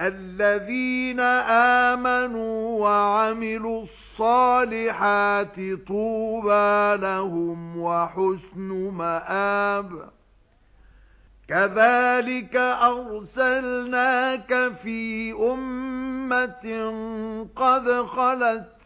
الَّذِينَ آمَنُوا وَعَمِلُوا الصَّالِحَاتِ طُوبَى لَهُمْ وَحُسْنُ مَآبٍ. كَذَلِكَ أَرْسَلْنَاكَ فِي أُمَّةٍ قَدْ خَلَتْ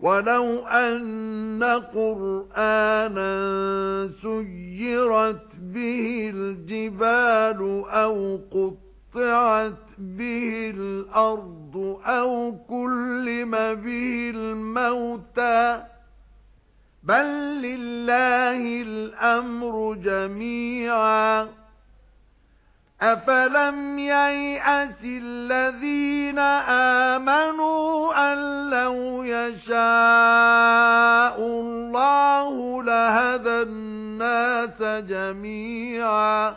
وَلَوْ أَنَّ قُرْآنًا سُيِّرَتْ بِهِ الْجِبَالُ أَوْ قُطِّعَتْ بِهِ الْأَرْضُ أَوْ كُلِّمَ بِهِ الْمَوْتَى بَل لِّلَّهِ الْأَمْرُ جَمِيعًا أَفَلَمْ يَيْأَسِ الَّذِينَ آمَنُوا أَن لَّوْ يَشَاءُ اللَّهُ لَهَدَى النَّاسَ جَمِيعًا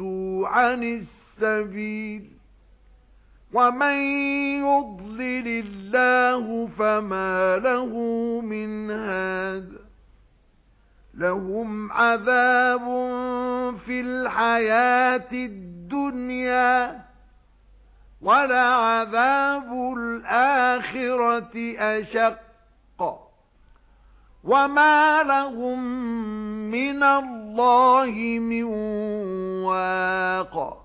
وَصُدُّوا عَنِ السَّبِيلِ وَمَن يُضْلِلِ اللَّهُ فَمَا لَهُ مِنْ هَادٍ لَهُمْ عَذَابٌ فِي الْحَيَاةِ الدُّنْيَا وَلَعَذَابُ الْآخِرَةِ أَشَقُّ وَمَا لَهُم مِّنَ اللَّهِ مِن وَاقٍ.